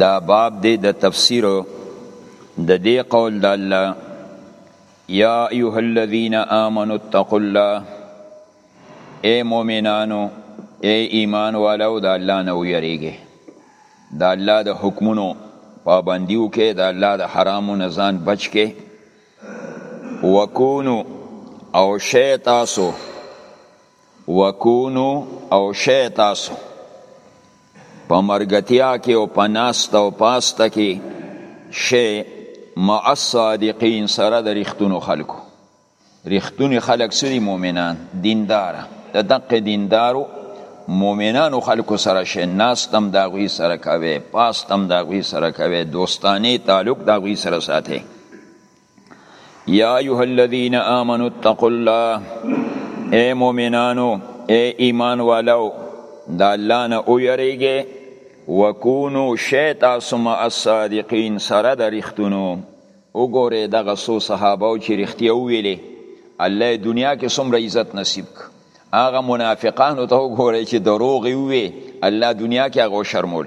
دا باب دی د تفسیر د دې قول د الله یا ایها الذین آمنوا اتقوا الله اے مؤمنانو اے ایمان والو د الله نه ویریږئ د الله د حکمونو پابندي وکړئ د الله د حرامو نه ځان بچ کړئ وکونو او شی تاسو وکونو او شئ تاسو په مرګتیا کې او په ناست او پاسته کې شئ مع الصادقین سره د رښتونو خلکو رښتونی خلک سری مؤمنان دیندار د دقه دیندارو مؤمنانو خلکو سره شي ناستم دا غوي سره کوي پاستم دا غوي سره کوي دوستانه تعلق دا غوي سره ساتي یا ایها الذین آمنوا اتقوا الله اے مؤمنانو اے ایمان والو د الله نه اوریږي وکونو شیطا سم الصادقین سره د رښتونو وګوره دغه سو صحابه او چې رښتیا ویلې الله دنیا کې څومره عزت نصیب ک هغه منافقانو ته وګوره چې دروغ وی الله دنیا کې هغه شرمول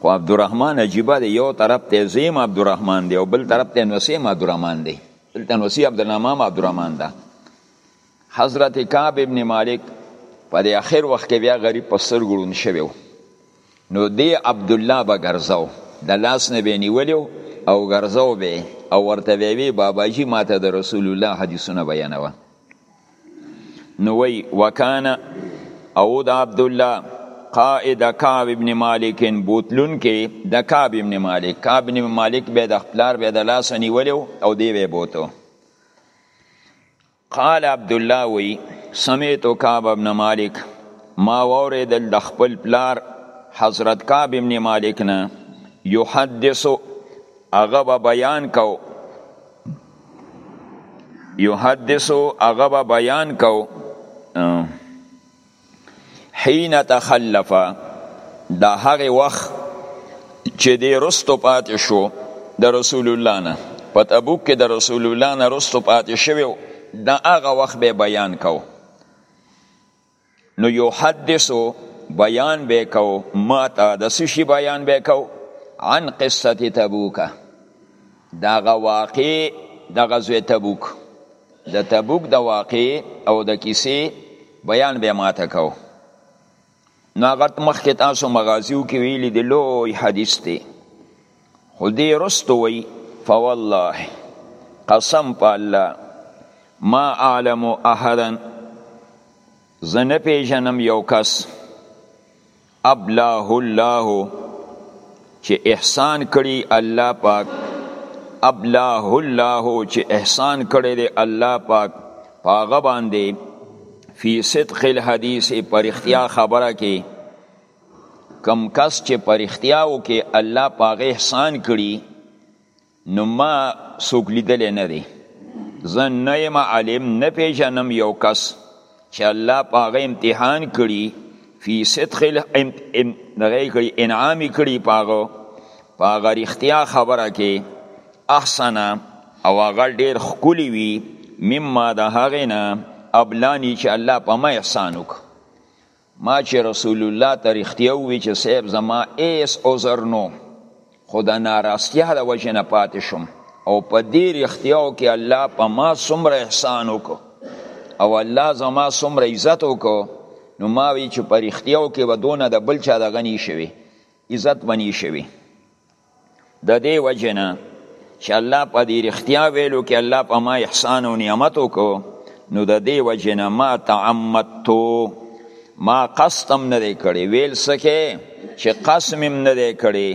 خو عبدالرحمن عجیبه دی یو طرف ته زیم عبدالرحمن دی او بل طرف ته نسیم عبدالرحمن دی دلته نسی عبدالرحمن عبدالرحمن ده حضرت کعب ابن مالک په دې اخر وخت کې بیا غریب په سترګو ړوند شوی نو دی عبدالله به ګرځاو د لاس نه به نیولیو او ګرځاو به او ورته به وی باباجي ماته د رسول الله حدیثونه بیانوه نو وی وکانه او د عبد الله قائد کعب ابن مالک بوتلون کې د کعب ابن مالک کعب ابن مالک به د خپلار به د لاس نیولیو او دی به بوتو قال عبد الله وی سمعت کعب ابن مالک ما وریدل د خپل پلار حضرت کعب ابن مالک نه یحدث هغه بیان کو یحدثو هغه به بیان کو حين تخلف دا هغه وخت چې دی رستو پاتې شو د رسول الله نه په تبوک کې د رسول الله نه رستو پاتې شوی دا هغه وخت به بیان کو نو یو حدثو بیان به کو ما ته د سشي بیان به کو عن قصه تبوک دا غواقی د غزوه تبوک د تبوک د واقع او د کیسې بیان به ما ته کو نو هغه مخکې تاسو مغازیو کې ویلي د لوی حدیث دی خو دی رستو وی فوالله قسم په الله ما اعلم احدا زه نه پیژنم یو کس ابلاه الله چې احسان کړي الله پاک ابلاه الله چې احسان کړي دی الله پاک پاغه باندې فی صدق الحدیث پر اختیا خبره کې کم کس چې په رښتیاو کې الله په هغه احسان کړي نو ما څوک لیدلی نه دی زه نه یم عالم نه پیژنم یو کس چې الله په هغه امتحان کړي فی صدق دغه کړي انعام کړي په هغه په هغه رښتیا خبره کې احسنه او هغه ډیر ښکلی وي مما د هغې نه ابلانی چې الله په ما احسان وکړي ما چې رسول الله ته رښتیا ووی چې صاحب زما ایس عذر نو خو د ناراستیا د وجې نه پاتې شوم او په دې رښتیاو کې الله په ما څومره احسان وکړو او الله زما څومره عزت وکړو نو ما وی چې په رښتیاو کې ودونه د بل چا دغه نه شوي عزت بنی شوي د دې وجه نه چې الله په دې رښتیا ویلو کې الله په ما احسان او نعمت وکړو نو د دې وجه نه ما تعمدتو ما قسطم نه دی کړی ویل سکه چې قسم هم نه دی کړی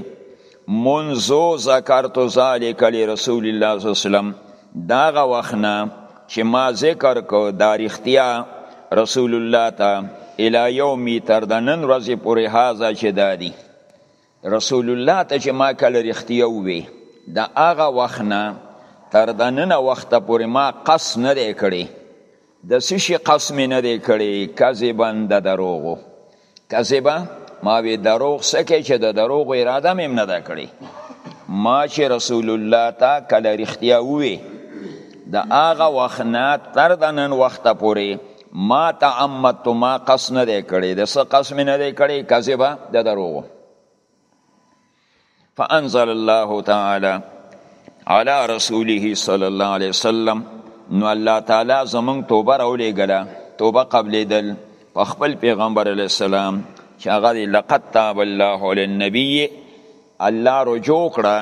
منزو ذکرت ذالک لرسول الله صلی الله علیه وسلم داغه وخنه چې ما ذکر کو دا رښتیا رسول الله ته الی یومی تر د نن ورځې پورې هاذا چې دادی رسول الله ته چې ما کله رښتیا ووی د هغه وخت نه تر د ننه وخته پورې ما قص نه دی کړی د څه شي قص مې نه دی کړی کذبا د دروغو کذبا ما وی دروغ څه کې چې د دروغو اراده مې نه ده کړې ما چې رسول الله ته کله رښتیا ووی د هغه وخت نه تر د نن وخته پورې ما تعمدت ما قص نه دی کړی د څه قص مې نه دی کړی کذبه د دروغو فانزل الله تعالی علی رسوله صلی الله علیه وسلم نو الله تعالی زمون توبه راولېګله توبه قبلېدل په خپل پیغمبر علی السلام چې هغه لقد تاب الله للنبي الله رجوع کړه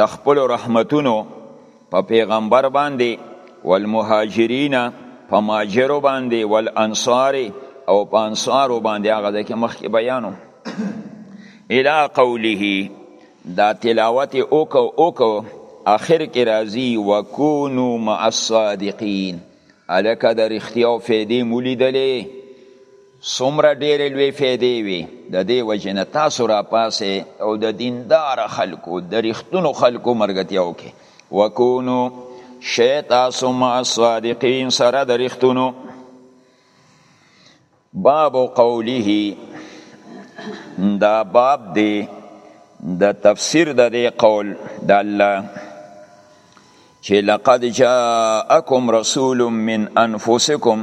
د خپل رحمتونو په پیغمبر باندې والمهاجرین په ماجرو باندې والانصار او په انصارو باندې هغه ځکه مخکې بیانو الى قوله دا تلاوت اوکو اوکو اخر کې راځي وکونو مع الصادقین الکه د رښتیا او فیدې مولیدلې څومره ډېرې لوی فایدې وي د دې وجې نه تاسو راپاسئ او د دیندار خلکو د رښتونو خلکو ملګرتیا وکړئ وکونو شئ تاسو مع الصادقین سره د رښتونو باب قوله دا باب دی د تفسیر د دې قول د الله چې لقد جاءکم رسول من انفسکم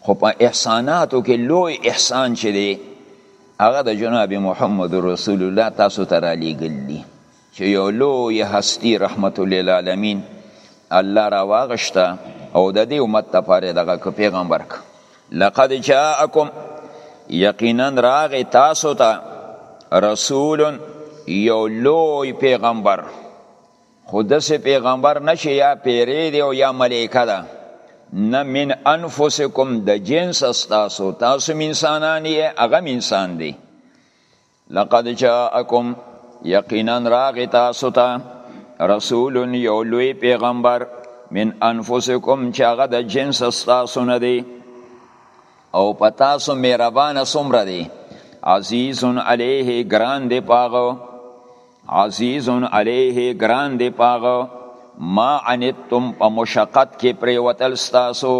خو په احساناتو کې لوی احسان چې دی هغه د جناب محمد رسول الله تاسو ته را لیږل دي چې یو لوی هستی رحمت للعالمین الله را واغشته او د دې امت لپاره دغه پیغمبر ک لقد جاءکم یقینا راغی تاسو ته تا رسول یو لوی پیغمبر خو داسې پیغمبر نه چې یا پیری دی او یا ملائکه ده نه من انفسکم د جنس استاسو تاسو انسانان یې هغه انسان دی لقد جاءکم یقینا راغ تاسو ته رسول یو لوی پیغمبر من انفسکم چې هغه د جنس استاسو نه دی او پتاسو مهربان سمره دی عزیز علیه ګران دی پاغو عزیز علیه ګران دی پاغه ما عنتم په مشقت کې پریوتل ستاسو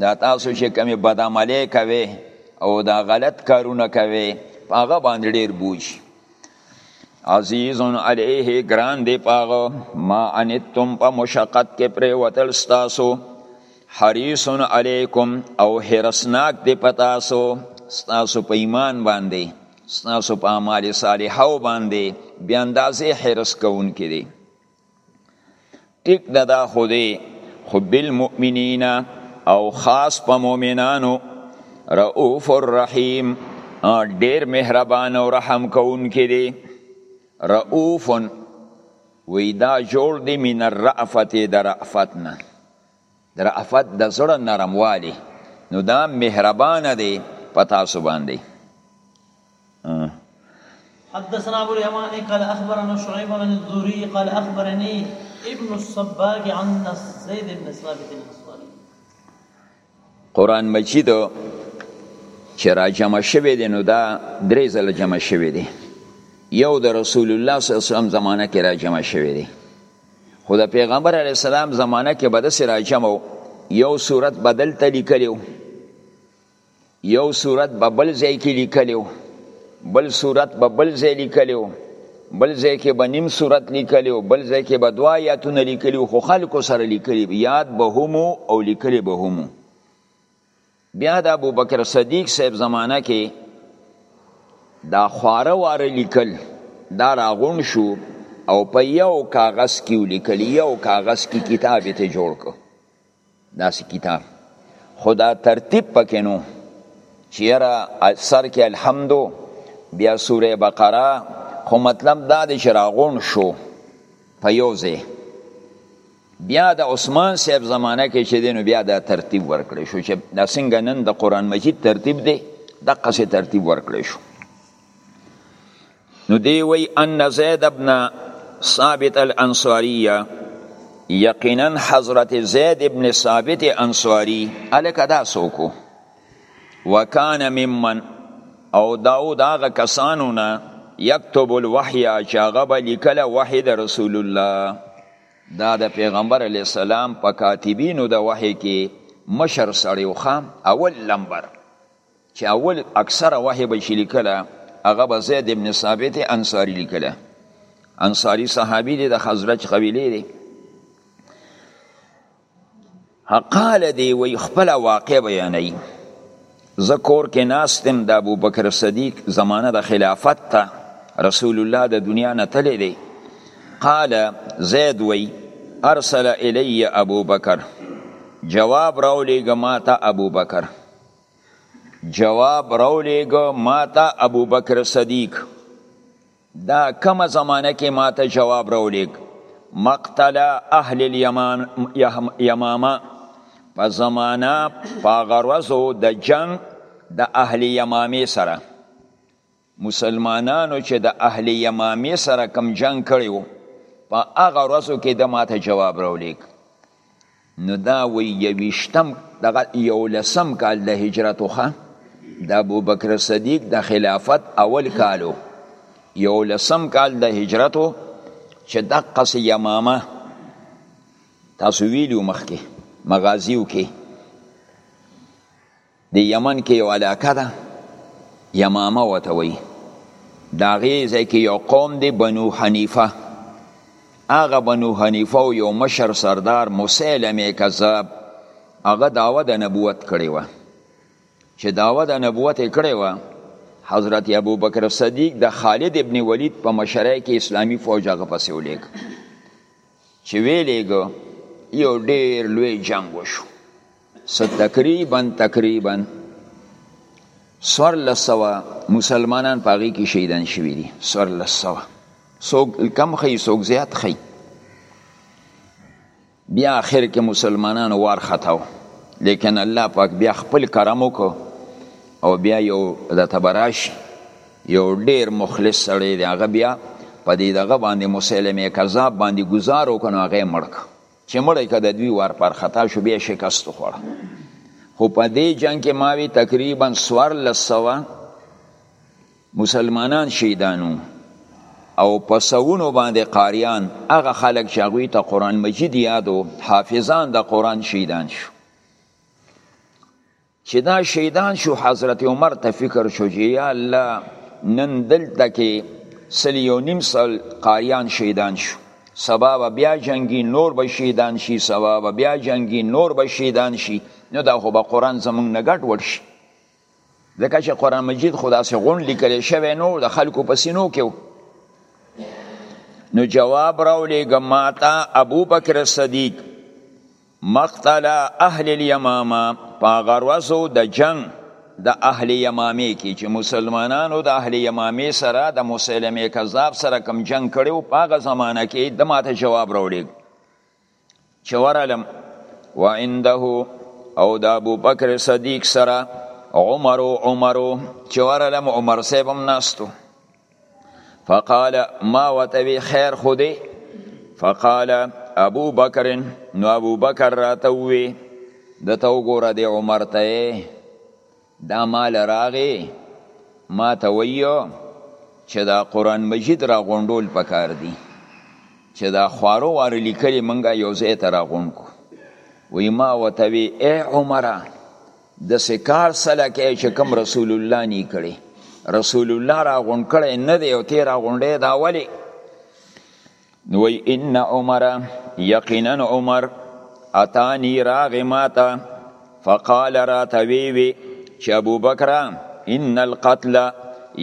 دا تاسو چې کمی بدعملی کوي او دا غلط کارونه کوي پاغه باندې ډیر بوج عزیز علیه ګران دی پاغه ما عنتم په مشقت کې پریوتل ستاسو حریص علیکم او حرسناک دی پتاسو ستاسو په ایمان باندې ستاسو په اعمال صالحه او باندې بیا اندازې حرس کوونکې دي ټیک دا دا خو دی خو بالمؤمنین او خاص په مؤمنانو رؤوف الرحیم ډیر مهربان او رحم کوونکې دي رؤوف وی دا جوړ دی من الرأفت در رأفتنا رافت د زړه نرموالی نو دا مهربان دی په تاسو باندې حدثنا ابو اليماني قال اخبرنا شعيب عن الزهري قال اخبرني ابن الصباغ عن زيد بن ثابت الانصاري قران مجید چې را جمع شوی دی نو دا درې ځله جمع شوی دی یو د رسول الله صلی الله علیه وسلم زمانه کې را جمع شوی دی خو د پیغمبر علی السلام زمانه کې بده سره جمع یو صورت بدل ته لیکلیو یو صورت به بل ځای کې لیکلیو بل صورت به بل ځای لیکلیو بل ځای کې به نیم صورت لیکلیو بل ځای کې به دوا یاتونه لیکلیو خو خلکو سره لیکلی یاد به هم او لیکلی به هم بیا د ابوبکر صدیق صاحب زمانه کې دا خواره واره لیکل دا راغون شو او په یو کاغذ کې ولیکل یو کاغذ کې کتاب ته جوړ کو داسې کتاب خدا ترتیب پکې نو چیرې سر کې الحمدو بیا سوره بقره خو مطلب دا دی چې راغون شو په یو ځای بیا د عثمان صاحب زمانه کې چې دینو بیا دا ترتیب ورکړی شو چې دا څنګه نن د قران مجید ترتیب دی دغه څه ترتیب ورکړی شو نو دی وی ان زید ابن ثابت الانصاریه یقینا حضرت زید ابن ثابت انصاری الکه دا سوکو وکان ممن او داود هغه کسانو نه یكتب الوحی چې هغه به لیکله وحی د رسول الله دا د پیغمبر علی السلام په کاتبینو د وحی کې مشر سړی و خام اول لمبر چې اول اکثره وحی به شي لیکله هغه به زید ابن ثابت انصاری لیکله انصاری صحابي دی د خزرج قبیله دی حقاله دی وی خپل واقع بیانوي زه کور کې ناستم د ابو بکر صدیق زمانه د خلافت ته رسول الله د دنیا نه تللی دی قال زید وی ارسل الی ابو بکر جواب راولیږه ماته ابو بکر جواب راولیږه ماته ابو بکر صدیق دا کمه زمانه کې ماته جواب راولیک مقتل اهل الیمامه په زمانه په غرضو د جنگ د اهل یمامه سره مسلمانانو چې د اهل یمامه سره کم جنگ کړیو په هغه ورځو کې د ماته جواب راولیک نو دا وی یوشتم دغه یولسم کال د هجرت خو د ابو بکر صدیق د خلافت اول کالو یولسم کال د هجرت چې د قص یمامه تاسو ویلو مخکې مغازیو کې د یمن کې یو علاقه ده یمامه وته وي دا غیزه کې یو قوم دی بنو حنیفه هغه بنو حنیفه او یو مشر سردار مسلمه کذاب هغه داوا د نبوت کړی و چې داوا د نبوت کړی و حضرت ابو بکر صدیق د خالد ابن ولید په مشرۍ کې اسلامی فوج هغه پسې ولیږ چې ویلېږه یو ډیر لوی جنگ وشو څه تقریبا تقریبا څوارلس سوه مسلمانان په هغې کې شهیدان شوي دي څوارلس سوه څوک کم ښیي څوک زیات ښیي بیا آخر کې مسلمانانو وار خطاو لیکن الله پاک بیا خپل کرم وکړو او بیا یو د تبراش یو ډیر مخلص سړی دی هغه بیا په دې دغه باندې مسلمه کذاب باندې گزار وکړو هغه مړک چې مړی که د دوی ورپرخطا شو بیا شکست وخوړه خو په دې جنگ کې ماوی تقریبا سوار لسوه مسلمانان شهیدانو او په سونو باندې قاریان هغه خلک چې هغوی ته قرآن مجید یادو حافظان د قرآن شهیدان شو چې دا شهیدان شو حضرت عمر ته فکر شو چې یا الله نن دلته کې سل یو نیم سل قاریان شهیدان شو سبا به بیا جنگي نور به شهیدان شي سبا به بیا جنگي نور به شهیدان شي نو دا خو به قرآن زمونږ نه ګډ وډ شي ځکه چې قرآن مجید خو داسې غونډ لیکلی شوی نو د خلکو په سینو کې نو جواب راولېږه ماته ابوبکر صدیق مقتل اهل الیمامه په هغه ورځو د جنګ د اهل یمامې کې چې مسلمانانو د اهل یمامې سره د مسلمه کذاب سره کم جنگ کړو په هغه زمانه کې د ماته جواب راوړي چې ورالم و عنده او د ابو بکر صدیق سره عمر او عمر چې ورالم عمر صاحب هم ناستو فقال ما وتوی خیر خو دی فقال ابو بکر نو ابو بکر راته وی د تو ګوره دی عمر ته دا مال راغی ما ته ویو چې دا قران مجید را غونډول پکار دی چې دا خوارو واره لیکلی منګه یو ځای ته را غونډ کو وی ما وتوی اے عمره د سکار سره کې چې کوم رسول الله ني کړي رسول الله را غون کړي نه دی او تیر غونډه دا ولي نو ان عمر یقینا عمر اتانی راغ ماتا فقال را تویوی چې ابو بکر ان القتل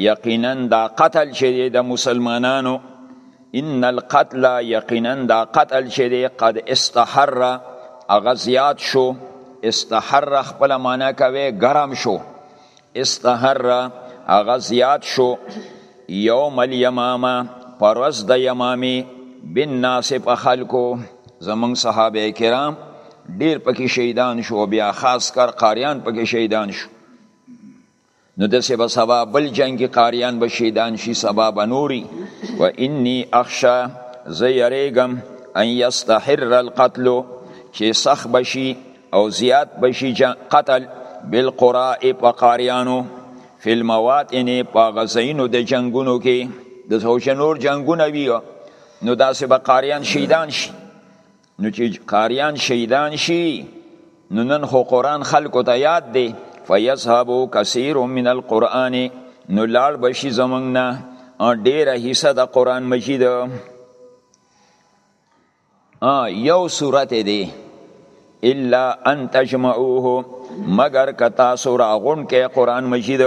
یقینا دا قتل چې د مسلمانانو ان القتل یقینا دا قتل چې دی قد استحر هغه زیات شو استحر خپل معنا کوي ګرم شو استحر هغه زیات شو یوم الیمامه پرز د یمامی بن ناس په خلکو زمون صحابه کرام ډیر پکې شهیدان شو بیا خاص کر قاریان پکې شهیدان شو نو دسه به سبا بل جنگ کې قاریان به شیدان شي سبا به نوري و انی اخشا زه یریګم ان یستحر القتل چې سخ بشي او زیات بشي قتل بالقراء په قاریانو فی المواطن په غزینو د جنگونو کې د سوچ نور جنگونه وی نو داسې به قاریان شهیدان شي نو چې قاریان شهیدان شي نو نن خو قرآن خلکو ته یاد دی فیذهبو کثیر من القرآن نو لاړ بشي زمونږ نه ډیره حصه د قرآن مجید یو صورت دی الا ان تجمعوه مگر که تاسو راغون کې قرآن مجید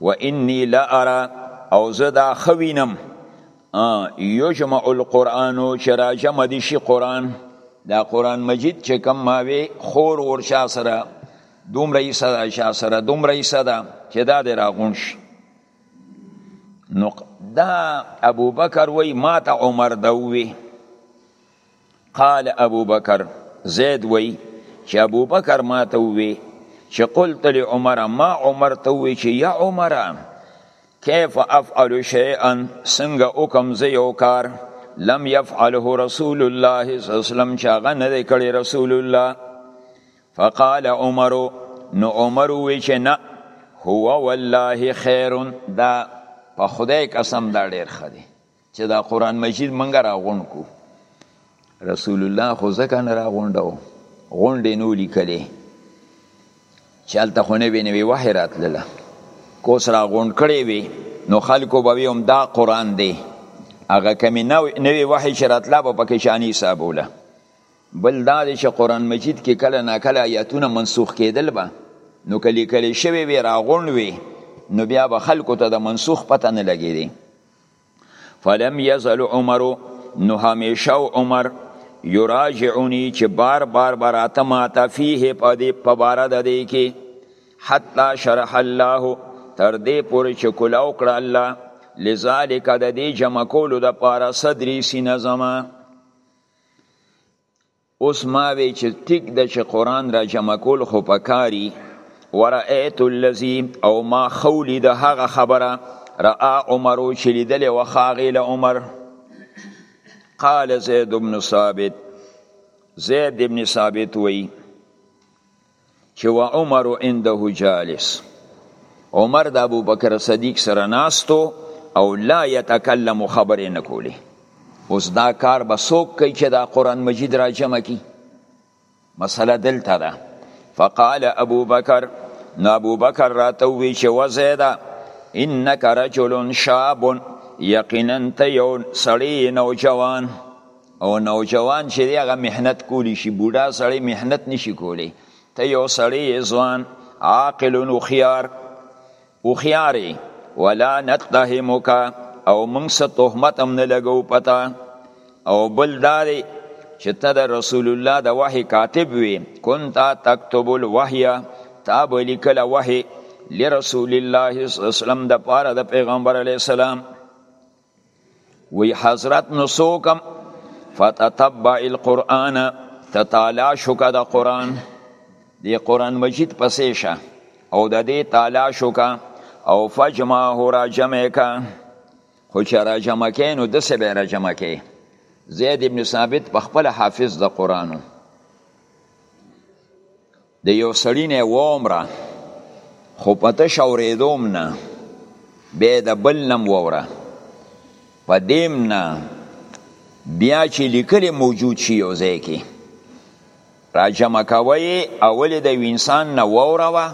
و انی لا ارا او زه دا خوینم یجمع القرآن چې راجمع دي شي قرآن دا قرآن مجید چې کم ماوي خور ور شا سره دومره یې سره شا سره دومره یې سره چې دا دې راغون شي نو دا ابو بکر وای ما ته عمر دا وی قال ابو بکر زید وی چې ابو بکر ما ته وی چې قلت لعمر ما عمر ته وی چې یا عمر کیف افعل شیئا څنګه وکم زه یو کار لم يفعله رسول الله صلی الله علیه وسلم چې هغه نه دی کړی رسول الله فقال عمر نو عمر وی چې نه هو والله خیر دا په خدای قسم دا ډیر خدي چې دا قرآن مجید منګه را غونډ کو رسول الله خو ځکه نه را غونډو غونډې نو لیکلې چې هلته خو نوې نوې وحې راتلله که اوس را غونډ کړی وي نو خلکو به وي هم دا قرآن دی هغه کمې نوې وحې چې راتله به پکې شاني حسابوله بل دا دی چې قرآن مجید کې کله ناکله آیاتونه منسوخ کېدل به نو که لیکل شوی وي را غونډ وي نو بیا به خلکو ته د منسوخ پته نه لګېدی فلم یزل عمر نو همیشه عمر یراجعنی چې بار بار براته ماته فيه په دې په بار د دې کې حتا شرح الله تر دې پورې چې کولاو کړ الله لذالک د دې جمع کولو د پاره صدری سینه زما اوس ما وی چې ټیک ده چې قرآن را جمع کول خو پکاري ورأیت الذی او ما خولی د هغه خبره رأا عمر چې لیدلې وخاغې له عمر قال زید بن ثابت زید بن ثابت وی چې و عمر عنده جالس عمر د ابو بکر صدیق سره ناستو او لا يتکلم خبرې نه کولې اوس دا کار به څوک کوي چې دا قران مجید را جمع کی مسله دلته ده فقال ابو بکر نو ابو بکر راته وی چې وزیدا انک رجل شاب یقینا ته یو سړی نوجوان او نوجوان چې دی هغه محنت کولی شي بوډا سړی محنت نشي کولی ته یو سړی ځوان عاقل او خيار او خياري ولا نتهمک او موږ څه تهمت هم نه لګو پتا او بل داري چې ته د رسول الله د وحي کاتب وي كنت تكتب الوحي تا به لیکل وحي لرسول الله صلی الله علیه وسلم د پاره د پیغمبر علی السلام وی حضرت نو سوکم فتتبع القرآن تتالاش وکړه د قرآن دی قرآن مجید پسې شه او د دې تالاش وکړه او فجمعه را جمع که خو چې را جمع کې نو دسې به را جمع کې زید ابن ثابت په خپل حافظ د قرآنو د یو سړی نه وومره خو په تش اورېدوم نه بیا د بل نم ووره په دیم نه بیا چې لیکلی موجود شي یو ځای کې را جمع کوی اول د انسان نه ووره وه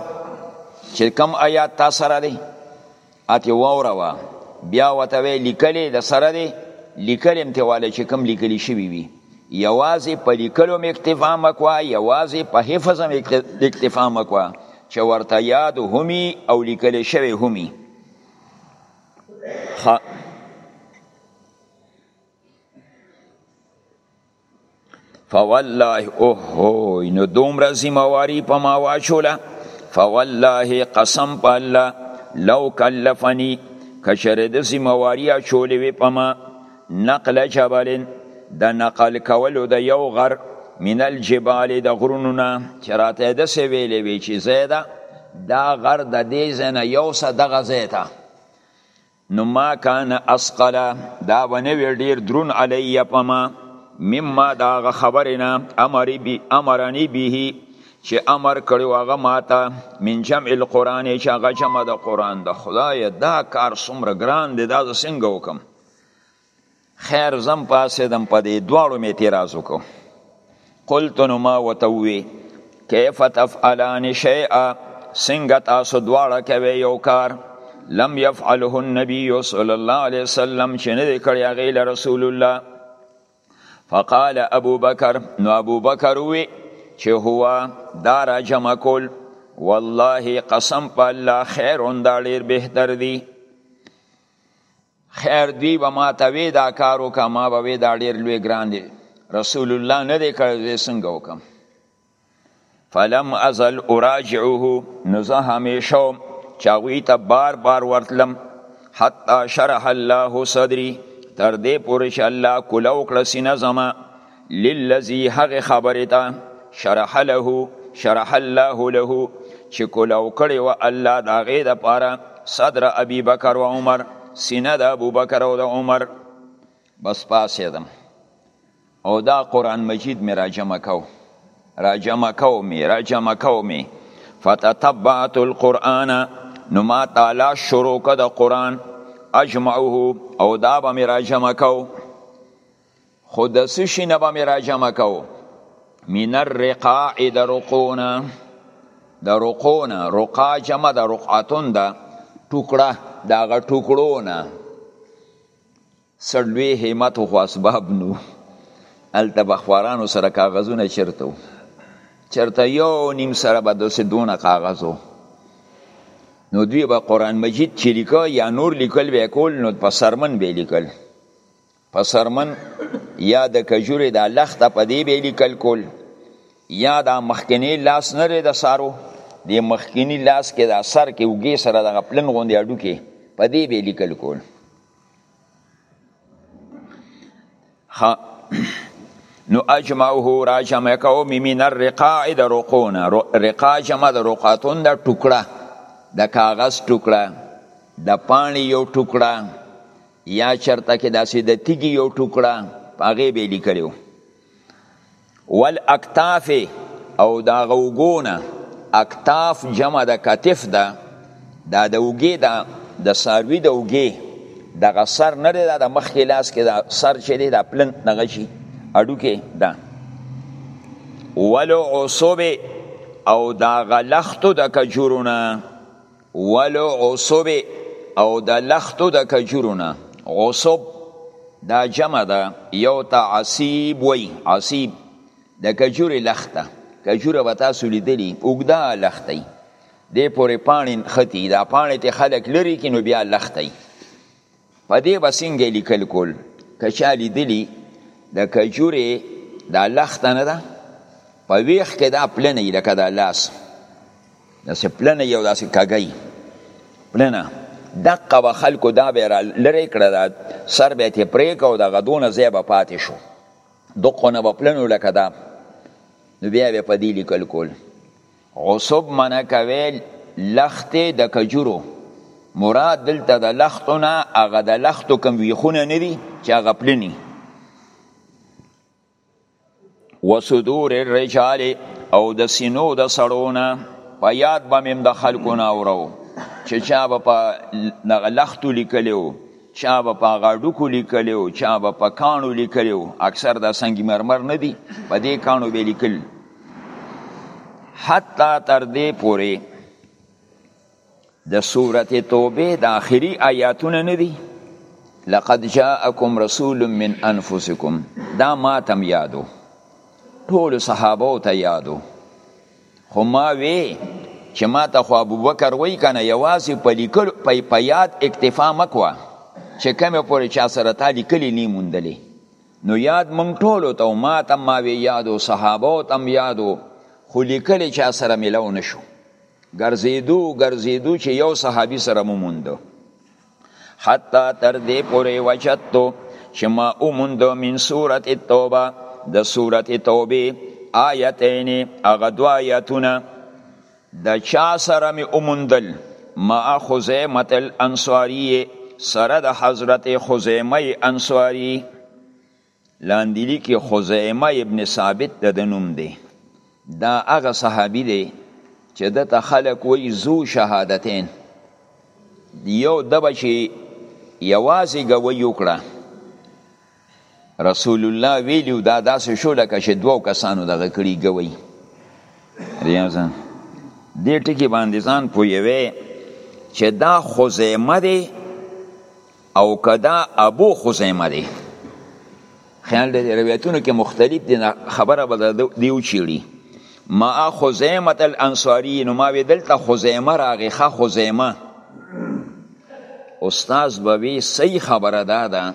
چې کم آیات تا سره دی اتی ووره وه بیا وته وی لیکلی د سره دی لیکل هم تیواله چې کم لیکلی شوی وي یوازې په لیکلو مې اکتفا مکوه یوازې په حفظ هم اکتفا مکوه چې ورته یاد همي او لیکل شوی همي فوالله اوه نو دومره زمواري په ما واچوله فوالله قسم په الله لو کلفني کشر د زمواري اچولې وي په ما نقل جبل د نقل کولو د یو غر من الجبال د غرونو نه چې راته د سې ویلې وی چې زیاده دا غر د دې زنه یو څه دغه زیته نو ما کان اسقل دا ونه وی ډیر درون علی پما مما دا غ خبرنا امر بی امرنی به چې امر کړو هغه ماته من جمع القرآن چې هغه جمع د قرآن د خدای دا کار څومره ګران دی دا څنګه وکم خیر زم پاسیدم په دې دواړو می اعتراض وکړو قلت نو ما وتوي کیف تفعلان شیئا څنګه تاسو دواړه کوي یو کار لم يفعله النبي صلى الله عليه وسلم چې نه دی کړی هغه له رسول الله فقال ابو بکر نو ابو بکر وی چې هو دا را جمع کول والله قسم په الله خیر دا ډیر بهتر دی خیر دوی به ما ته وی دا کار وکړه ما به وی دا ډیر لوی ګران دی رسول الله نه دی کړی زه څنګه وکم فلم ازل اراجعه نو زه همیشه چې هغوی ته بار بار ورتلم حتی شرح الله صدری تر دې پورې چې الله کوله وکړه سینه زما للذي هغې خبرې ته شرح له شرح الله له چې کولاو کړې وه الله د هغې دپاره صدر ابي بکر و عمر سینه د ابوبکر او د عمر بس پاسېدم او دا قرآن مجید مې راجمع کو راجمع کو مې راجمع کو مې فتتبعت القرآن نو ما تعالی شروع که د قرآن اجمعه او دا به مې راجمع کو خو د څه شي نه به مې راجمع کوو من الرقاع د رقونه د رقونه رقا جمع د رقعتون ده ټوکړه د هغه ټوکړو نه سړوی همت خو اسباب نو هلته به خوارانو سره کاغذونه چرته و چرته یو نیم سره به داسې دونه کاغذ و نو دوی به قرآن مجید چې لیکه یا نور لیکل به کول نو په سرمن به لیکل په سرمن یا د کجورې دا لخته په دې به لیکل کول یا دا مخکنی لاس نه د سارو د مخکنی لاس کې دا سر کې وګي سره د غپلن غوندې اډو کې په دې به لیکل کول ها نو اجمعه را جمع کو من الرقاع د رقون رقاع جمع د رقاتون د ټوکړه د کاغذ ټوکړه د پانی یو ټوکړه یا چرته کې داسې د تیږي یو ټوکړه په هغې به یې لیکلی و والاکتاف او د هغه اوږو نه اکتاف جمع د کتف ده دا د اوږې ده د څاروي د اوږې دغه سر نه دی دا د مخکې لاس کې دا سر چې دی دا پلن دغه شي هډوکی ده ولو عصب او دا غلختو د کجورونه ولعصب او د لختو د کجورو نه عصب دا جمع ده یو ته عصیب وی عصیب د کجورې لخته کجوره به تاسو لیدلی اوږده لخته دې پورې پاڼې ختي دا پاڼې ته خلک لري کې نو بیا لخته په دې به څنګه لیکل کول که چا لیدلی د کجورې دا لخته نه ده په ویښ کې دا پلنه یي لکه دا لاس داسې پلنه یو داسې کږی پلنه دقه به خلکو دا به را لرې کړه دا سر به تې پرې کو د غدونه ځای به پاتې شو دقونه به پلنو لکه دا نو بیا به په دې لیکل کول غصب منه کوي لخته د کجورو مراد دلته د لختو نه هغه د لختو کم ویخونه نه دي چې هغه پلني وصدور الرجال او د سینو د سړونه په یاد به مم د خلکو نه اورو چې چا به په دغه لختو لیکلیو چا به په غاډوکو لیکلیو چا به په کانو لیکلیو اکثر د سنگ مرمر نه دي په دې کانو به لیکل حتی تر دې پورې د سورته توبه د آخري آیاتونه نه دي لقد جاءکم رسول من انفسکم دا ماتم یادو ټول صحابه ته یادو خو ما وی چې ما ته خو ابوبکر وای کنه یوازې په لیکل په پیاد اکتفا مکوه چې کومه پورې چا سره تا لیکلی نه موندلې نو یاد مونږ ټولو ته ما ته ما وی یادو صحابه او تم یادو خو لیکل چا سره ملاو نشو ګرځیدو ګرځیدو چې یو صحابي سره مو موندو حتی تر دې پورې وجدتو چې ما اوموندو من سورت التوبه د سورت توبه آیتین هغه دوه آیتونه د چا سره مې وموندل؟ مع خزیمة الانصاري سره د حضرت خزیمه انصاري لاندې لیکي خزیمه ابن ثابت د ده نوم دی دا هغه صحابي دی چې ده ته خلک وایي ذو شهادتین یو ده به چې یوازې ګویي وکړه رسول الله ویلو دا داسې شو لکه چې دوو کسانو دغه کړي ګوي ریاضه دې ټکی باندې ځان پویوي چې دا خزیمه دی او کدا ابو خزیمه دی خیال دې روایتونو کې مختلف دي خبره به دیو چیړي ما خزیمه الانصاری نو ما وی دلته خزیمه راغی خه خزیمه استاد بوي صحیح خبره ده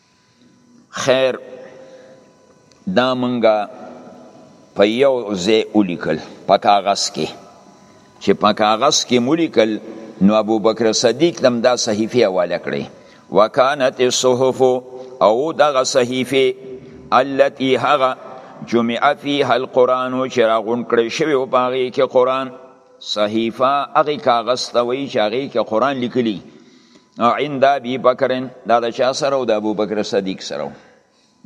خیر دا مونږه په یو ځای ولیکل په کاغذ کې چې په کاغذ کې مولیکل نو ابو بکر صدیق لم دا صحیفه حواله کړې وکانت الصحف او دغه صحیفه التي هغه جمع فيها القرآن چې راغون کړی شوی او باغې کې قرآن صحیفه هغه کاغذ ته وایي چې هغه کې قرآن لیکلی او عند ابي بکر دا د چا سره او د ابو بکر صدیق سره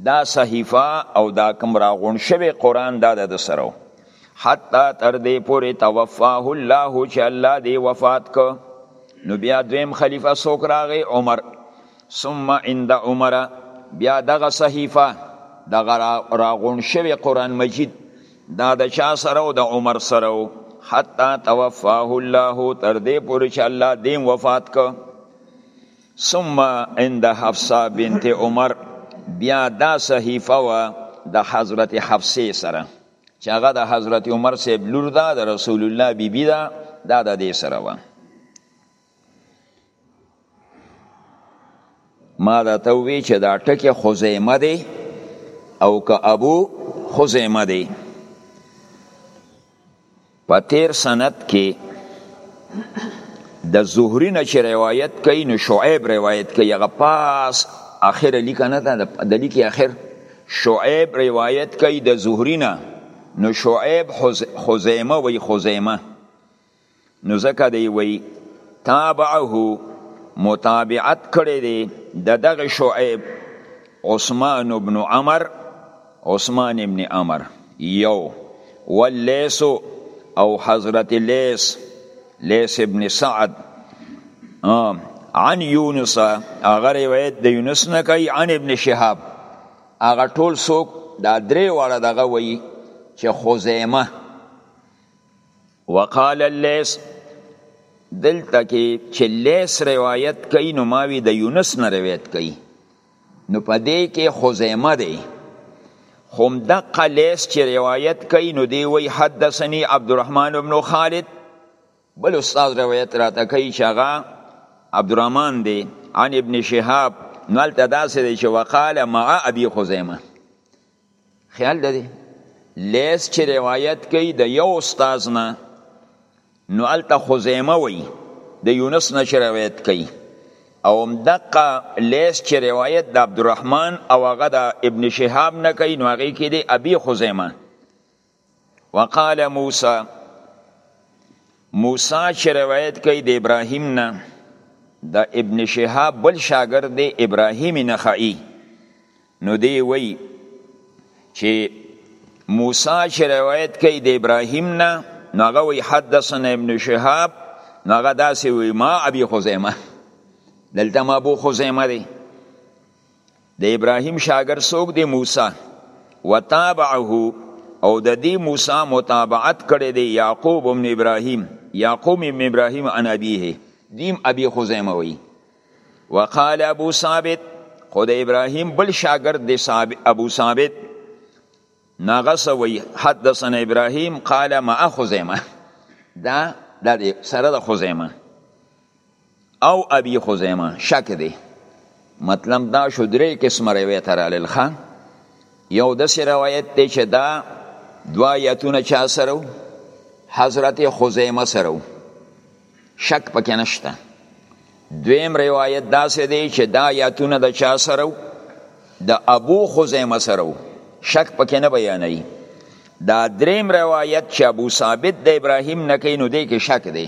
دا صحیفه او دا کوم راغون شوی قرآن دا د سره حتی تر دې پورې توفاه الله چې الله دې وفات کو نو بیا دویم خلیفہ څوک راغی عمر ثم عند عمر بیا دغه صحیفه دغه راغون شوی قرآن مجید دا د چا سره او د عمر سره او حتی توفاه الله تر دې پورې چې الله دیم وفات ک ثم عند حفصه بنت عمر بیا دا صحیفه و د حضرت حفصه سره چې هغه د حضرت عمر سیب لور ده د رسول الله بیبی بی ده دا د دې سره و ما دا ته وی چې دا ټکی خزیمه دی او که ابو خزیمه دی په تیر سند کې د زهری نه چې روایت کوي نو شعیب روایت کوي هغه پاس اخر لیک نه ده د لیک اخر شعیب روایت کوي د زهری نه نو شعیب خزیمه وی خزیمه نو ځکه دی وی تابعه متابعت کړی دی د دغه شعیب عثمان ابن عمر عثمان ابن عمر یو واللیس او حضرت لیس لیس ابن سعد عن یونس هغه روایت د یونس نه کوي عن ابن شهاب هغه ټول څوک دا درې واړه دغه وایي چې خزیمه وقال الليث دلته کې چې لیس روایت کوي نو ماوی د یونس نه روایت کوي نو په دې کې خزیمه دی هم دقه لیس چې روایت کوي نو دی وی حدثني عبدالرحمن بن خالد بل استاد روایت راته کوي چې هغه عبدالرحمن دی عن ابن شهاب نو هلته داسې دی چې وقال مع ابي خزیمه خیال ده دی لیس چې روایت کوي د یو استاز نه نو الته خزیمه وي د یونس نه چې روایت کوي او دقه لیس چې روایت د عبدالرحمن او هغه د ابن شهاب نه کوي نو هغه کې دی ابي خزیمه وقال موسی موسی چې روایت کوي د ابراهیم نه د ابن شهاب بل شاګرد دی ابراهیم نخعی نو دی وی چې موسی چې روایت کوي د ابراهیم نه نو هغه وی حدثنا ابن شهاب نو هغه داسې وی ما ابي خزیمه دلته ما ابو خزیمه دی د ابراهیم شاګر څوک دی موسی وتابعه او د دې موسی متابعت کړی دی یعقوب ابن ابراهیم یعقوب ابن ابراهیم عن ابیه دیم ابي خزیمه وی وقال ابو ثابت خو د ابراهیم بل شاګرد دی صاحب ابو ثابت ناغس وی حدثنا ابراهیم قال مع خزیمه دا د سره د خزیمه او ابي خزیمه شک دی مطلب دا شو درې قسم روایت را للخان یو د سی روایت دی چې دا دوا یتونه چا سره حضرت خزیمه سره شک پکې نشته دویم روایت داسې دی چې دا یتونه د چا سره د ابو خزیمه سره شک پکې نه بیانوي دا دریم روایت چې ابو ثابت د ابراهیم نکې نو دی کې شک دی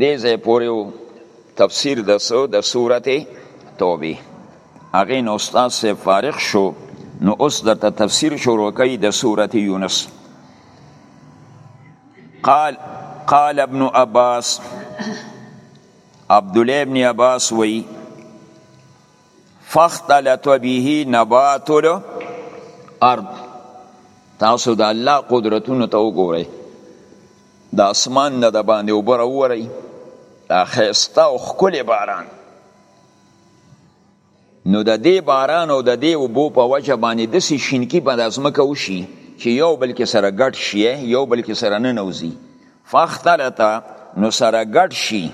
دې ځای پورې تفسیر د سو د سورته توبه هغه نو استاد سے فارغ شو نو اوس د تفسیر شروع کوي د سورته یونس قال قال ابن عباس عبد الله ابن عباس وی فاختلط به نبات الارض تاسو د الله قدرتونو ته وګورئ د اسمان نه د باندې اوبه راووري دا ښایسته او ښکلی باران نو د دې باران او د دې اوبو په وجه باندې داسې شینکي به د ځمکه وشي چې یو بل کې سره ګډ شي یو بل کې سره ننوځي فاختلطه نو سره ګډ شي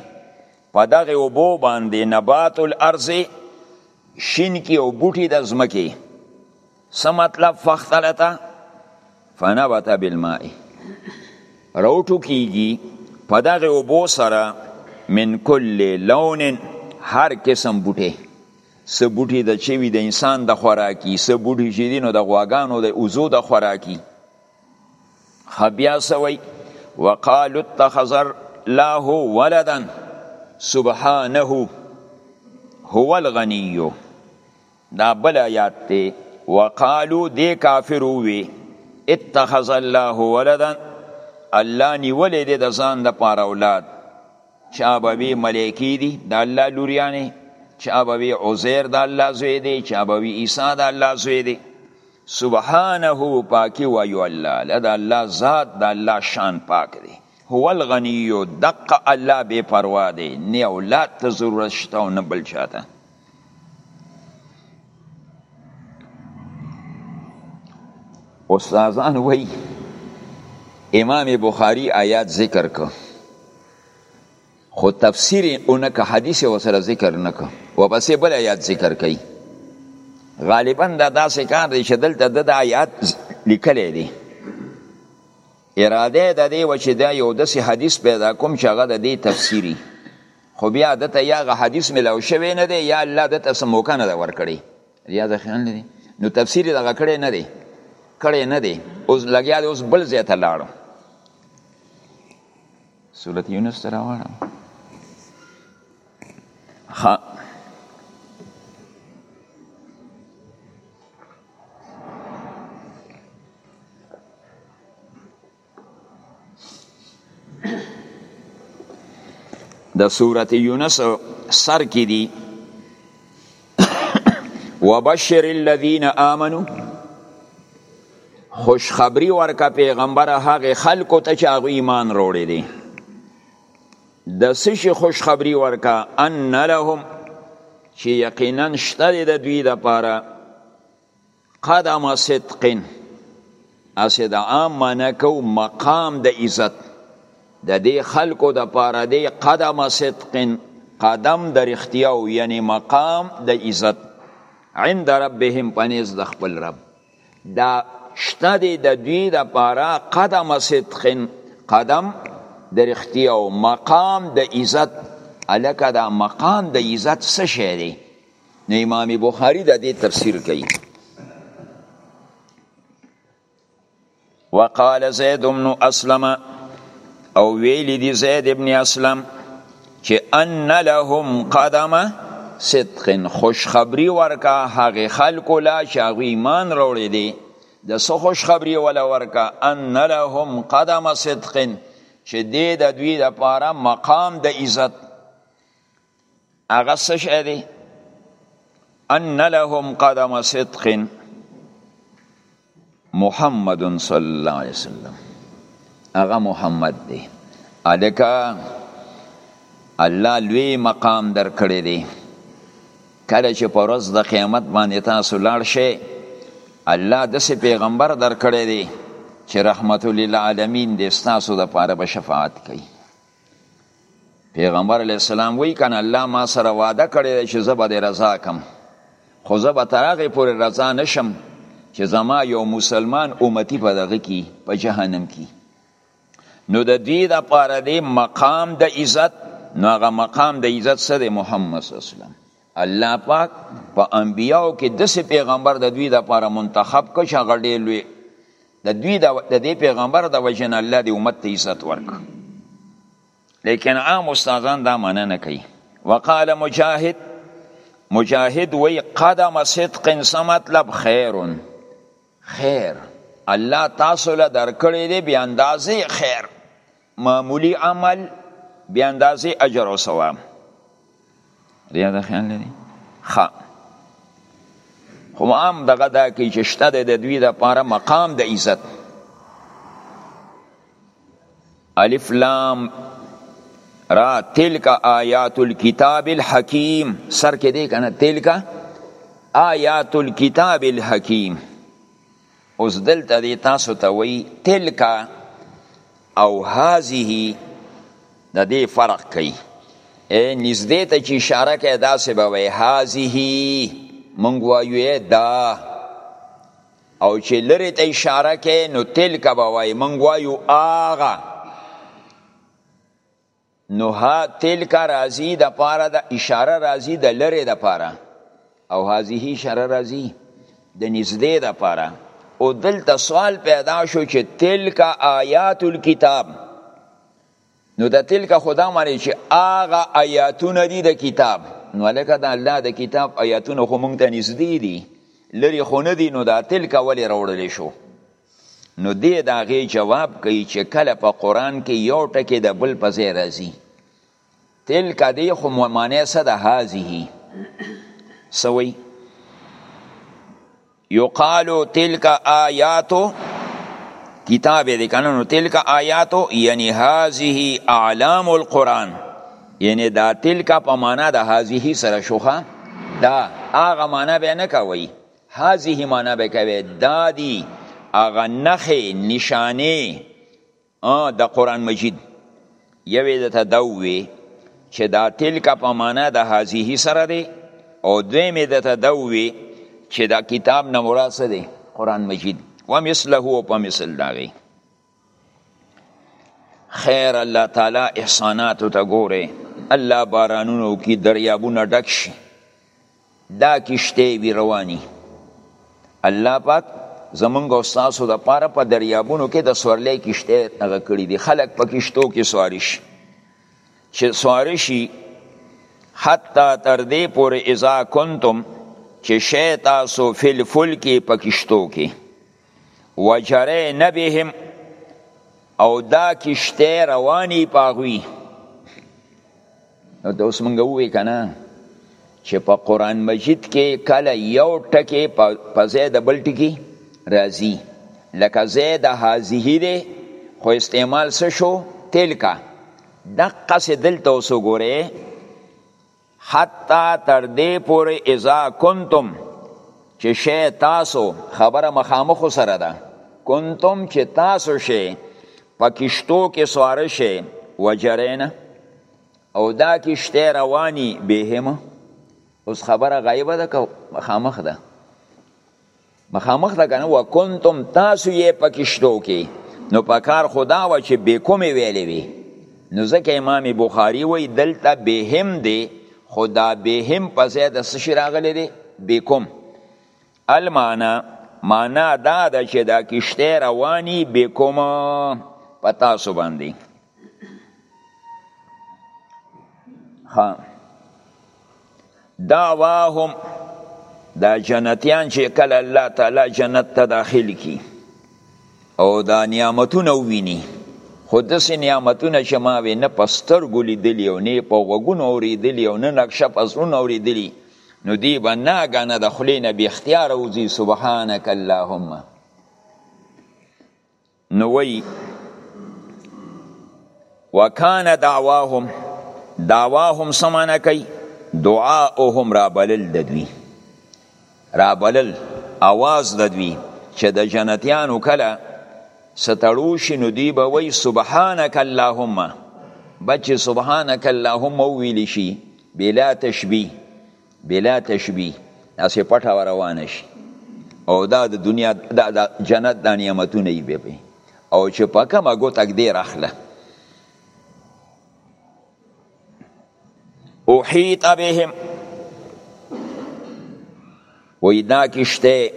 په دغه اوبو باندې نبات الارض شینکي او بوټي د ځمکې څه مطلب فختلطه فنبت بالماء روټو کیږي په دغه اوبو سره من کل لون هر قسم بوټي سه بوټي د چوي د انسان د خوراکي سه بوټي چې دینو د غواګانو د اوزو د خوراکي خبیا سوي وقالو اتخذ الله ولدا سبحانه هو الغنی دا بل آیات دی وقالو دی کافر وی اتخذ الله ولدا الله نیولې دی د ځان د پاره اولاد چا به وی ملائکی دی د الله لوریانه چا به وی عزیر د الله زوی دی چا به وی عیسی د الله زوی دی سبحانه پاکی وایو الله لدا الله ذات د الله شان پاک دی هو الغنی دق الله بے پروا دی نه اولاد ته ضرورت شته او نه بل چاته استادان وای امام بخاری آیات ذکر کو خو تفسیر اونکه حدیث وسره ذکر نکو و پسې بل آیات ذکر کړي غالبا دا داسې کار دی چې دلته د آیات لیکلې دي اراده د دې و چې دا یو داسې حدیث پیدا کوم چې هغه د دې تفسیری خو بیا دته یا غ حدیث ملاو شوی نه دی یا الله دته سموکه نه دا ورکړي یا د خیال نه دی نو تفسیر دغه کړي نه دی کړي نه دی اوس لګیا دی اوس بل ځای ته لاړو سورۃ یونس تر واره خا د سورت یونس سر کې دي وبشر الذين آمنوا خوشخبری ورکا پیغمبر هغه خلکو ته چې هغه ایمان وروړي دي د سشي خوشخبری ورکا ان لهم چې یقینا شته د دوی د پاره قدم صدق اسې د عام معنی کو مقام د عزت د دې خلکو د پاره دی قدم صدق قدم د رښتیاو یعنی مقام د عزت عند ربهم پنیز د خپل رب دا شته دی د دوی د پاره قدم صدق قدم د رښتیاو مقام د عزت الکه دا مقام د عزت څه شی دی نو امام بخاری د دې تفسیر کوي وقال زید بن اسلم او ویل دی زید ابن اسلم چې ان لهم قدمه صدق خوشخبری ورکا هغه خلکو لا چې هغه ایمان راوړی دی د سو خوشخبری ولا ورکا ان لهم قدم صدق چې دې د دوی لپاره مقام د عزت هغه څه شی دی ان لهم قدم صدق محمد صلی الله علیه وسلم هغه محمد دی الکه الله لوی مقام در کړی دی کله چې په ورځ د قیامت باندې تاسو لاړ شئ الله داسې پیغمبر در کړی دی چې رحمت للعالمین دی ستاسو دپاره به شفاعت کوي پیغمبر علی السلام وی کنه الله ما سره وعده کړی چې زه به رضا کم خو زه به تر هغه پورې رضا نشم چې زما یو مسلمان امتی په دغه کې په جهنم کې نو د دې د پاره د مقام د عزت نو هغه مقام د عزت سره محمد صلی الله علیه وسلم الله پاک په پا انبیاو کې داسې پیغمبر د دوی لپاره منتخب کړ چې هغه ډېر لوی د دوی د دې پیغمبر د وجه نه الله دې امت ته عزت ورکړ لیکن عام استادان دا مننه نه کوي وقال مجاهد مجاهد وی قدم صدق څه مطلب خیر خیر الله تاسو له درکړې دې بیا اندازې خیر معمولی عمل بی اندازه اجر او ثواب ریا د خیال لري خ خو عام دغه دا کی چې شته د دوی د پاره مقام د عزت الف لام را تلک آیات الكتاب الحکیم سر کې دی کنه تلک آیات الكتاب الحکیم اوس دلته دی تاسو ته وی تلک او هذه د دې فرق کوي اے نږدې ته چې اشاره کوي دا څه به وي هذه مونږ وایو دا او چې لری ته اشاره کوي نو تلک به وایي مونږ وایو آغا نو ها تلک راضی د پاره د اشاره راضی د لره د پاره او هذه اشاره راضی د نږدې د پاره او دلته سوال پیدا شو چې تلک آیات الكتاب نو د تلک خدا معنی چې آغا آیاتونه دي د کتاب نو لکه د الله د کتاب آیاتونه خو مونږ ته نږدې دي لري خو نه دي نو د تلک ولې راوړل شو نو دی د هغې جواب کوي چې کله په قرآن کې یو ټکی د بل په ځای راځي تلک دی خو معنی څه ده هذه څه وایي یقال تلک آیاتو کتاب دی کنه نو تلک آیاتو یعنی هذه اعلام القرآن یعنی دا تلک په معنا د هذه سره شوخه دا هغه معنا به نه کوي هذه معنا به کوي دا دي هغه نخې نشانې د قرآن مجید یوې د ته دا ووې چې دا تلک په معنا د هذه سره دی او دویمې د ته دا ووې چې دا کتاب نه مراد څه دی قرآن مجید و مثله او په مثل داغي خیر الله تعالی احساناتو ته ګوره الله بارانونو کی دریابونه ډک شي دا کشته وی رواني الله پاک زمونږ او تاسو د پاره په دریابونو کې د سورلې کشته هغه کړی دي خلک په کشتو کې سوارش چې سوارشي حتی تر دې پورې اذا کنتم چې شی تاسو فل فل کې په کشتو کې وجرین بهم او دا کشته رواني پاغوي نو د اوس مونږ وې کنه چې په قران مجید کې کله یو ټکی په زید بل ټکی راځي لکه زید هذه دی خو استعمال څه شو تلکا دقه سه دلته اوس وګوره حتی تر دې پورې اذا کنتم چې شی تاسو خبره مخامخ سره ده کنتم چې تاسو شی پکشتو کې سواره شی وجرین او دا کشته رواني بهمه اوس خبره غیبه ده که مخامخ ده مخامخ ده کنه وکنتم تاسو یې پکشتو کې نو پکار خدا و چې به کوم ویلې وی نو ځکه امام بخاری وای دلته بهم دی خدا بهم په ځای د سشي راغلی دی بکم المانا معنا دا ده چې دا کشته رواني بکم په تاسو باندې ها دعواهم دا جنتیان چې کله الله تعالی جنت ته داخل کی او دا نعمتونه ویني خو داسې نعمتونه چې ما وې نه په سترګو لیدلي او نه په غوږونو اورېدلي او نه نقشه په زړونو اورېدلي نو دی به ناګانه د خولې نه بې اختیاره وځي سبحانک اللهم نو وی وکانه دعواهم دعواهم سمانه کوي دعاءهم را بلل د دوی را بلل اواز د دوی چې د جنتیانو کله ستړو شي نو دوی به وایي سبحانک اللهم بچې سبحانک اللهم وویل شي بلا تشبیه بلا تشبیه اسې پټه روانه شي او دا د دنیا دا د جنت د نعمتونه یې به او چې په کومه ګوتک دی راخله احیط بهم وی دا کشته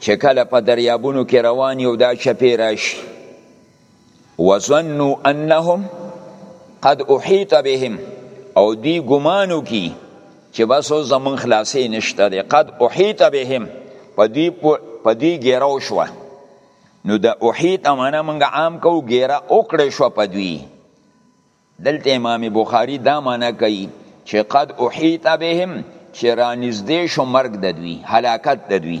چې کله په دریابونو کې روان یو دا چپی راشي وظنوا انهم قد احیط بهم او دی ګمانو کی چې بس او زمون خلاصې نشته دی قد احیط بهم په دی په دی ګیرو شو نو د احیط امانه منګه عام کو ګیره اوکړې شو په دوی دلته امام بخاری دا معنی کوي چې قد احیط بهم چې را نږدې شو مرګ د دوی هلاکت د دوی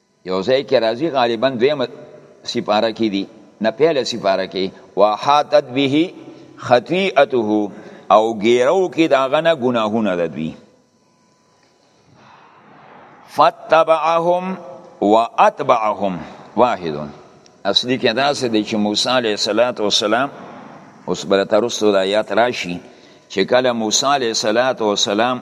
یو ځای کې راځي غالبا دویمه سپاره کې دي نه پیله سپاره کې واحاتت به خطیئته او ګیرو کې دا غنه ګناهونه د دوی فتبعهم واتبعهم واحد اصلي کې دا څه دی چې موسی علیه صلوات و سلام اوس بل ترسو د آیات راشي چې کله موسی علیه صلوات و سلام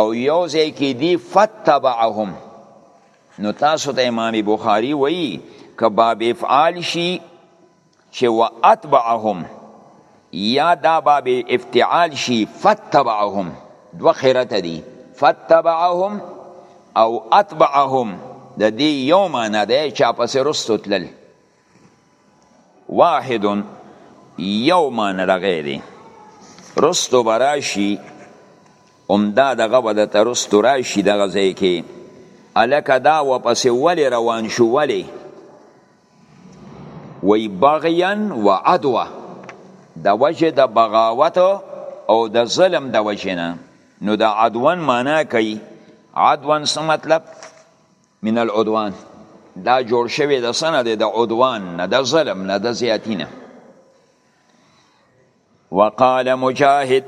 او یو ځای کې دی فتبعهم نو تاسو ته امام بخاری وایي که باب افعال شي چې واتبعهم یا دا باب افتعال شي فتبعهم دوه قرات دي فتبعهم او اتبعهم د دې یو معنی ده چا پسې رستو تلل واحد یو معنی دغه دی رستو براشي همدا دغه به درته رستو راشي دغه ځای کې هلکه دا ورپسې ولې روان شو ولې وی بغیا و عدوه د وجه د بغاوت او د ظلم د وجه نه نو د عدوان معنا کوي عدوان څه مطلب من العدوان دا جوړ شوی د سنه دی د عدوان نه د ظلم نه د زیاتی نه وقال مجاهد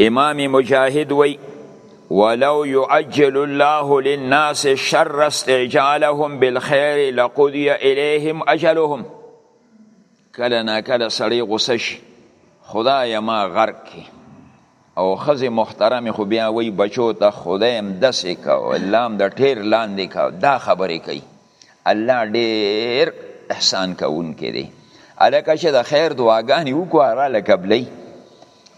امام مجاهد وی ولو يعجل الله للناس شر استعجالهم بالخير لقضي اليهم اجلهم کله نا کله سړی غوسه شي خدای ما غرق کی او خزه محترم خو بیا وی بچو ته خدایم دسې کا او الله هم د ټیر لاندې کا دا خبرې کوي الله ډیر احسان کوونکی دی الکه چې د خیر دعاګانې وکړو هغه له قبلې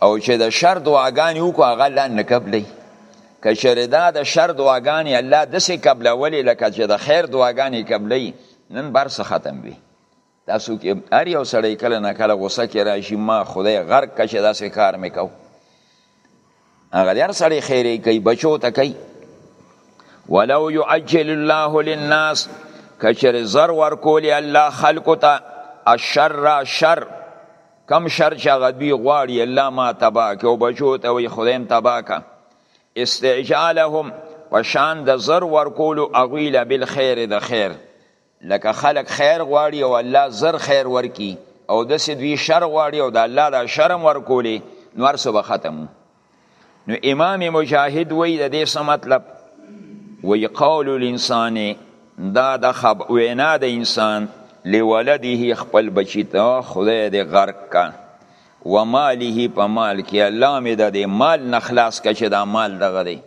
او چې د شر دعاګانې وکړو هغه له نه قبلې که چېرې دا د شر دعاګانې الله داسې قبلولې لکه چې د خیر دعاګانې قبلې نن بر څه ختم وي تاسو کې هر یو سړی کله نه کله غوسه کې راشي ما خدای غرق کړه چې داسې کار مې کو هغه هر سړی خیرې کوي بچو ته کوي ولو يعجل الله للناس کچر زر ورکول الله خلق ته الشر شر کم شر چې هغه دوی غواړي الله ما تبا که او بچو ته وي خدایم تبا که استعجالهم پشان د زر ورکولو اغویله بالخیر د خیر لکه خلک خیر غواړي او الله زر خیر ورکي او د سې دوی شر غواړي او د الله دا شرم ورکولې نو هر څه به ختم نو امام مجاهد وی د دې څه مطلب وی قول الانسان دا د خب وینا د انسان لولده خپل بچی ته خدای دې غرق کا و ماله په مال کې الله مې د دې مال نخلاص کچې دا مال دغه دی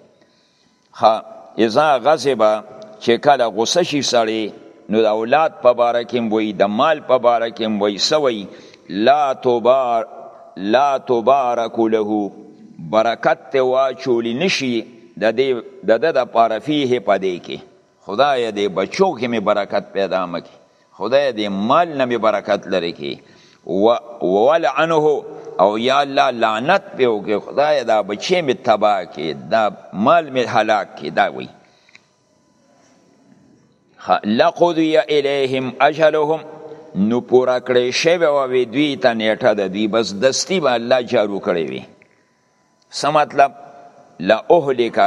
ښه اذا غضب چې کله غصه شي سړی نو د اولاد په باره کې وي د مال په باره کې وي سوي لا تبار لا تبارک له برکت ته واچول نشي د دې د د لپاره فيه پدې کې خدای دې بچو کې مې برکت پیدا مکي خدای دی مال نه می برکت لری کی و ولعنه او یا الله لعنت په وکي خدای دا بچی می تبا کی دا مال می هلاک کی دا وی لقضی الیهم اجلهم نو پورا کړی شوی و وی دوی ته نیټه د دوی بس دستی به الله جارو کړی وی څه مطلب لا اهلک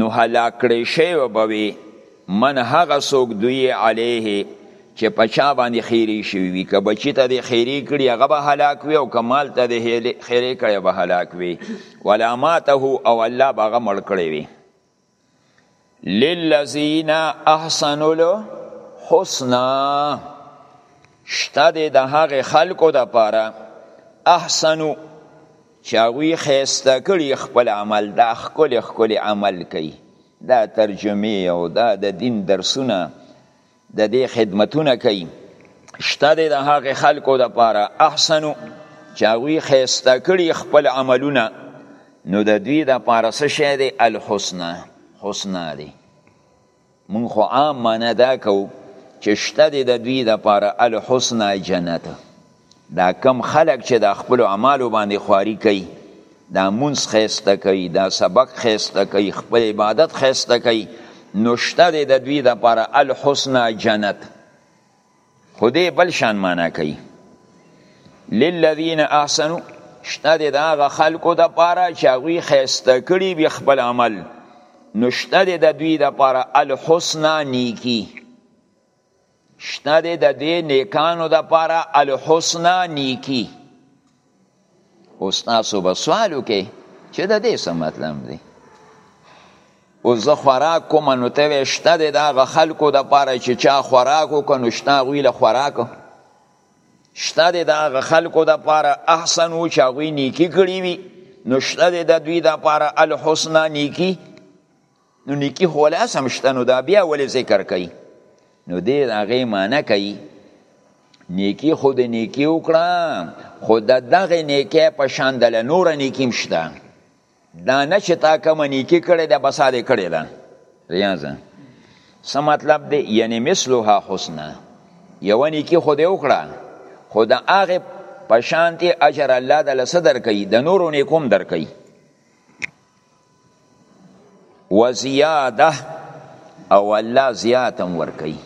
نو هلاک کړی شوی به وي من هغه څوک دوی علیه چې په چا باندې خیری شوی وي که بچی ته د خیری کړي هغه به هلاک وي او که مال ته د خیری کړي به هلاک وي ولا ماته او الله به هغه مړ کړی وي للذین احسنوا الحسنا شته دی د هغه خلکو د پاره احسنو چې هغوی ښایسته کړي خپل عمل دا ښکلی ښکلی عمل کوي دا ترجمې او دا د دین درسونه د دې خدمتونه کوي شته د هغه خلکو د پاره احسنو چې هغوی خیسته کړي خپل عملونه نو د دوی د پاره څه شی دی الحسنه حسنا دی مونږ خو عام معنا دا کوو چې شته د دوی د پاره الحسنه جنت دا کم خلق چې دا خپل اعمالو باندې خواري کوي دا مونږ خيسته کوي دا سبق خيسته کوي خپل عبادت خيسته کوي نشته د دوی د پر الحسنا جنت خدای بل شان معنا کوي للذین احسنوا شته د هغه خلکو د پاره چې هغوی خیسته کړي وي خپل عمل نو شته د دوی د پاره الحسنا نیکی شته دی د دې نیکانو د پاره الحسنا نیکی اوس تاسو به سوال وکړئ چې د دې څه مطلب دی اوس زه خوراک کوم نو ته وایې شته دی د هغه خلکو د پاره چې چا خوراک وکړ نو شته هغوی له خوراک شته دی د هغه خلکو د پاره احسن و چې هغوی نیکي کړي وي نو شته دی د دوی د پاره الحسنا نیکي نو نیکی خو له اسم شته نو دا بیا ولې ذکر کوي نو دې هغه معنی کوي نیکی خو د نیکی وکړه خو د دغه نیکی په شان د نور نیکی مشته دا نه چې تا کوم نیکی کړي د بساده کړي دا ریاضه سم مطلب دی یعنی مثلها حسنا یو نیکی خو دې وکړه خو د هغه په شان دی اجر الله د لسدر کوي د نورو نیکوم در کوي وزیاده او الله زیات هم ورکوي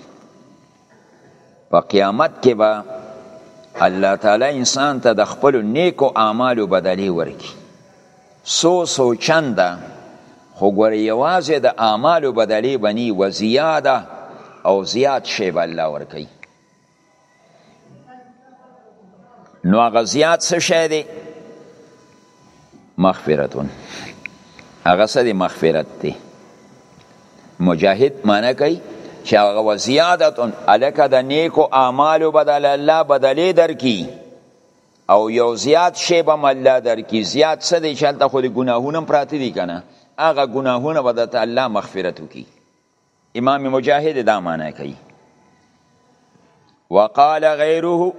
په قیامت کې به الله تعالی انسان ته د خپل نیکو اعمالو بدلی ورکي سو سو چنده خو ګور یوازې د اعمالو بدلی بنی و زیاده او زیات شی به الله ورکي نو هغه زیات څه شی دی مغفرتون هغه څه دی مغفرت دی مجاهد معنی کوي چې هغه وزیادتون الکه د نیکو اعمالو بدل الله بدلې درکي او یو زیات شی به الله درکي زیات څه دی چې هلته خو د ګناهونه پراته دي که نه هغه ګناهونه به درته الله مغفرت وکړي امام مجاهد دا معنی کوي وقال غیره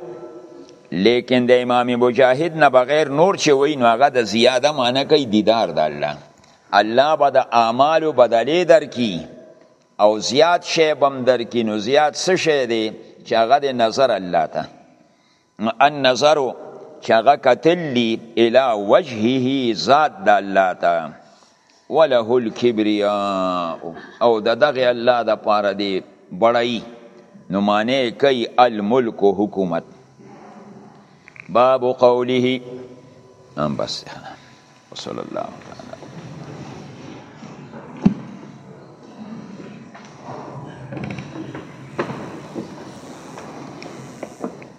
لیکن د امام مجاهد نه بغیر نور چې وای نو هغه د زیاده معنی کوي دیدار د الله الله به د اعمالو بدلې درکي او زیات شی بم درکي نو زیات څه شی دی چې هغه د نظر الله ته النظر چې هغه کتل دي الی وجهه ذات د الله ته وله الکبریا او د دغه الله د پاره دی بړی نو معنی کوي الملک حکومت باب قوله ام بس صلی الله تعالی